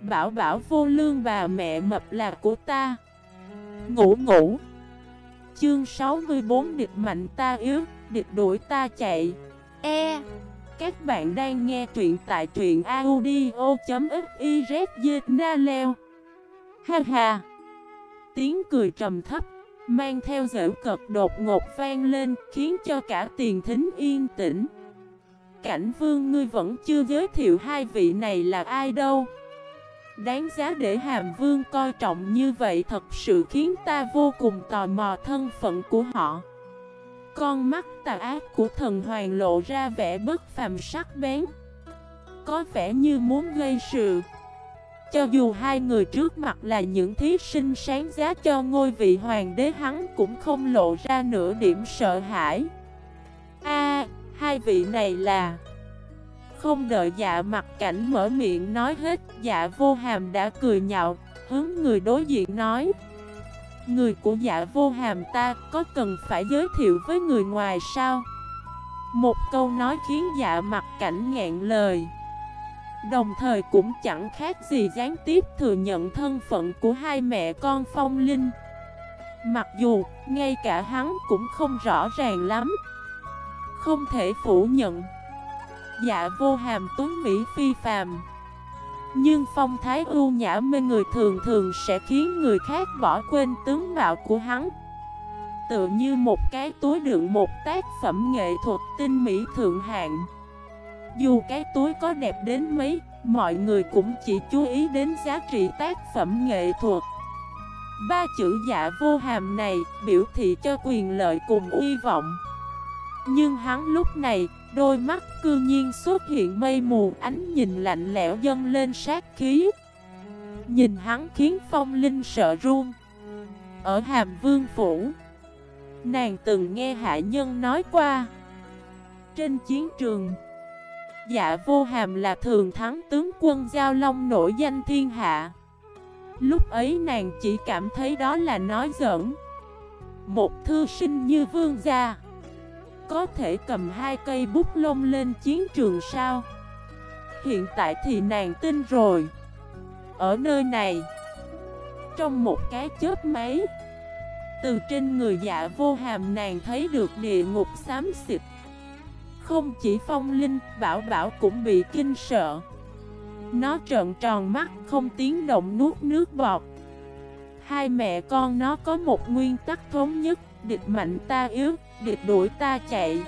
Bảo bảo vô lương bà mẹ mập là của ta. Ngủ ngủ. Chương 64 địch mạnh ta yếu, Địch đuổi ta chạy. E. Các bạn đang nghe truyện tại truyện audio.xyz leo. Ha ha. Tiếng cười trầm thấp, Mang theo dễu cật đột ngột vang lên, Khiến cho cả tiền thính yên tĩnh. Cảnh vương, ngươi vẫn chưa giới thiệu hai vị này là ai đâu. Đáng giá để hàm vương coi trọng như vậy thật sự khiến ta vô cùng tò mò thân phận của họ. Con mắt tà ác của thần hoàng lộ ra vẻ bất phàm sắc bén. Có vẻ như muốn gây sự. Cho dù hai người trước mặt là những thí sinh sáng giá cho ngôi vị hoàng đế hắn cũng không lộ ra nửa điểm sợ hãi. A, hai vị này là không đợi dạ mặt cảnh mở miệng nói hết Dạ vô hàm đã cười nhạo, Hướng người đối diện nói. Người của dạ vô hàm ta có cần phải giới thiệu với người ngoài sao? Một câu nói khiến dạ mặt cảnh ngẹn lời. Đồng thời cũng chẳng khác gì gián tiếp thừa nhận thân phận của hai mẹ con phong linh. Mặc dù, ngay cả hắn cũng không rõ ràng lắm. Không thể phủ nhận dạ vô hàm tuấn Mỹ phi phàm. Nhưng phong thái ưu nhã mê người thường thường sẽ khiến người khác bỏ quên tướng mạo của hắn. Tựa như một cái túi đựng một tác phẩm nghệ thuật tinh mỹ thượng hạng. Dù cái túi có đẹp đến mấy, mọi người cũng chỉ chú ý đến giá trị tác phẩm nghệ thuật. Ba chữ dạ vô hàm này biểu thị cho quyền lợi cùng uy vọng. Nhưng hắn lúc này Đôi mắt cư nhiên xuất hiện mây mù, ánh nhìn lạnh lẽo dâng lên sát khí. Nhìn hắn khiến phong linh sợ run. Ở hàm vương phủ, Nàng từng nghe hạ nhân nói qua. Trên chiến trường Dạ vô hàm là thường thắng tướng quân Giao Long nổi danh thiên hạ. Lúc ấy nàng chỉ cảm thấy đó là nói giỡn. Một thư sinh như vương gia có thể cầm hai cây bút lông lên chiến trường sao? Hiện tại thì nàng tin rồi. Ở nơi này Trong một cái chớp máy Từ trên người dạ vô hàm nàng thấy được địa ngục xám xịt. Không chỉ phong linh, bảo bảo cũng bị kinh sợ. Nó trợn tròn mắt không tiếng động nuốt nước bọt. Hai mẹ con nó có một nguyên tắc thống nhất. Địch mạnh ta yếu, địch đuổi ta chạy.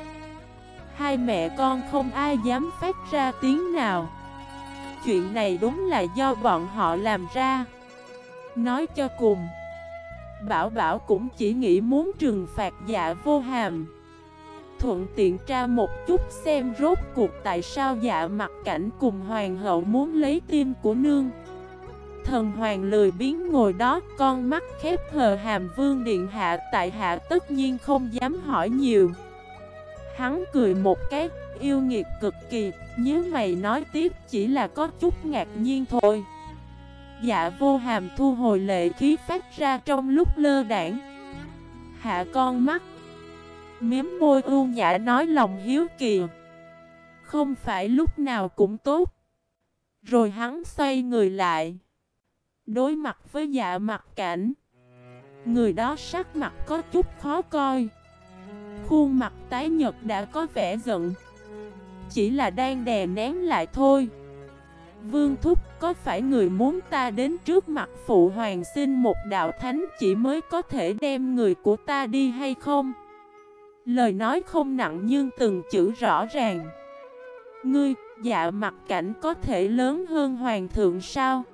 Hai mẹ con không ai dám phát ra tiếng nào. Chuyện này đúng là do bọn họ làm ra. Nói cho cùng, Bảo Bảo cũng chỉ nghĩ muốn trừng phạt dạ vô hàm. Thuận tiện tra một chút xem rốt cuộc tại sao dạ mặt cảnh cùng hoàng hậu muốn lấy tim của nương. Thần hoàng lười biến ngồi đó, Con mắt khép hờ hàm vương điện hạ, Tại hạ tất nhiên không dám hỏi nhiều. Hắn cười một cái, Yêu nghiệt cực kỳ, Nhớ mày nói tiếp chỉ là có chút ngạc nhiên thôi. Dạ vô hàm thu hồi lệ khí phát ra trong lúc lơ đảng. Hạ con mắt, Miếm môi ưu nhã nói lòng hiếu kỳ. Không phải lúc nào cũng tốt. Rồi hắn xoay người lại. Đối mặt với dạ mặt cảnh. Người đó sắc mặt có chút khó coi. Khuôn mặt tái nhật đã có vẻ giận. Chỉ là đang đè nén lại thôi. Vương Thúc có phải người muốn ta đến trước mặt phụ hoàng xin một đạo thánh chỉ mới có thể đem người của ta đi hay không? Lời nói không nặng nhưng từng chữ rõ ràng. Ngươi, dạ mặt cảnh có thể lớn hơn hoàng thượng sao?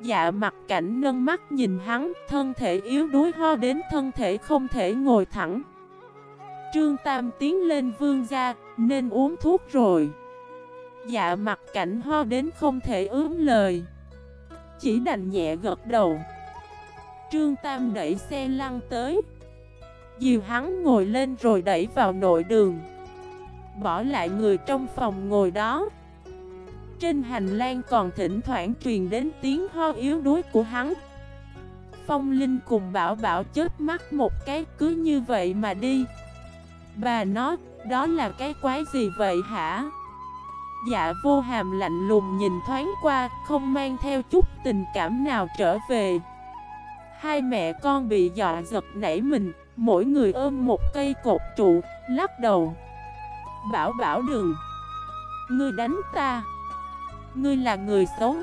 Dạ mặt cảnh nâng mắt nhìn hắn, thân thể yếu đuối ho đến thân thể không thể ngồi thẳng. Trương Tam tiến lên vương gia, nên uống thuốc rồi. Dạ mặt cảnh ho đến không thể ướm lời. Chỉ đành nhẹ gật đầu. Trương Tam đẩy xe lăn tới. Dìu hắn ngồi lên rồi đẩy vào nội đường. Bỏ lại người trong phòng ngồi đó. Trên hành lang còn thỉnh thoảng truyền đến tiếng ho yếu đuối của hắn. Phong Linh cùng bảo bảo chết mắt một cái cứ như vậy mà đi. Bà nói, đó là cái quái gì vậy hả? Dạ vô hàm lạnh lùng nhìn thoáng qua Không mang theo chút tình cảm nào trở về. Hai mẹ con bị dọa giật nảy mình Mỗi người ôm một cây cột trụ Lắc đầu. Bảo bảo đừng Ngươi đánh ta. Ngươi là người xấu.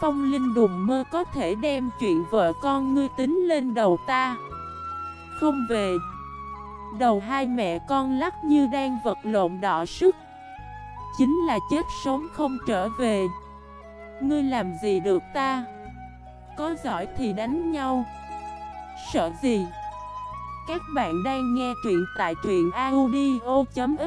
Phong Linh đùng mơ có thể đem chuyện vợ con ngươi tính lên đầu ta. Không về. Đầu hai mẹ con lắc như đang vật lộn đỏ sức. Chính là chết sống không trở về. Ngươi làm gì được ta? Có giỏi thì đánh nhau. Sợ gì? Các bạn đang nghe truyện tại truyện audio.fif